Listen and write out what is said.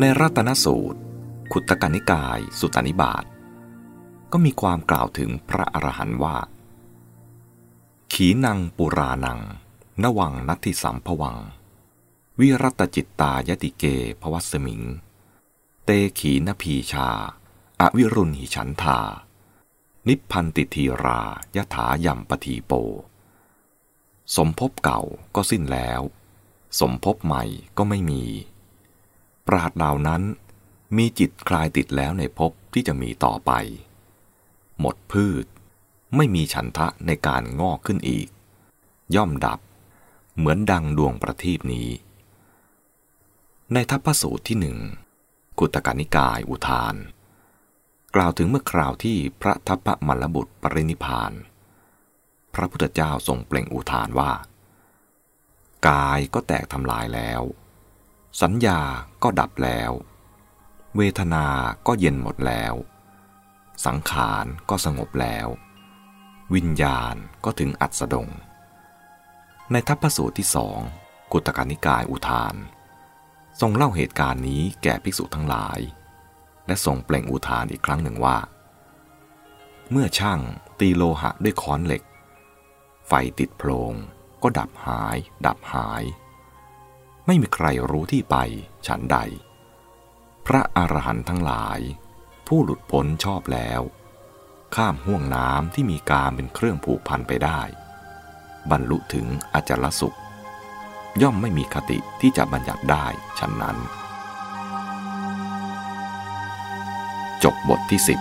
ในรัตนสูตร ขุตกนิกาย สุตานิบาต ก็มีความกล่าวถึงพระอรหันต์ว่า ขีนังปุรานัง นวังนัตติสัมภวัง วิรัตจิตตายติเกภวัสมิง เตขีนพีชา อวิรุณหิฉันธานิพพันติทีรายถายัมปทีโป สมภพเก่าก็สิ้นแล้ว สมภพใหม่ก็ไม่มี ปราดเหล่านั้นมีจิตคลายติดแล้วในภพที่จะมีต่อไป หมดพืช ไม่มีฉันทะในการงอกขึ้นอีก ย่อมดับ เหมือนดังดวงประทีปนี้ ในทัพพสูตรที่หนึ่งกุตกานิกายอุทาน กล่าวถึงเมื่อคราวที่พระทัพพมลบุตรปรินิพาน พระพุทธเจ้าทรงเปล่งอุทานว่า กายก็แตกทำลายแล้ว สัญญาก็ดับแล้ว เวทนาก็เย็นหมดแล้ว สังขารก็สงบแล้ว วิญญาณก็ถึงอัสดง ในทัพพสูตรที่สองกุตกานิกายอุทาน ทรงเล่าเหตุการณ์นี้แก่ภิกษุทั้งหลาย และทรงเปล่งอุทานอีกครั้งหนึ่งว่า เมื่อช่างตีโลหะด้วยค้อนเหล็ก ไฟติดโพลงก็ดับหาย ดับหาย ไม่มีใครรู้ที่ไปฉันใด พระอรหันต์ทั้งหลาย ผู้หลุดพ้นชอบแล้ว ข้ามห่วงน้ำที่มีการเป็นเครื่องผูกพันไปได้ บรรลุถึงอจลสุข ย่อมไม่มีคติที่จะบัญญัติได้ฉันนั้น จบบทที่สิบ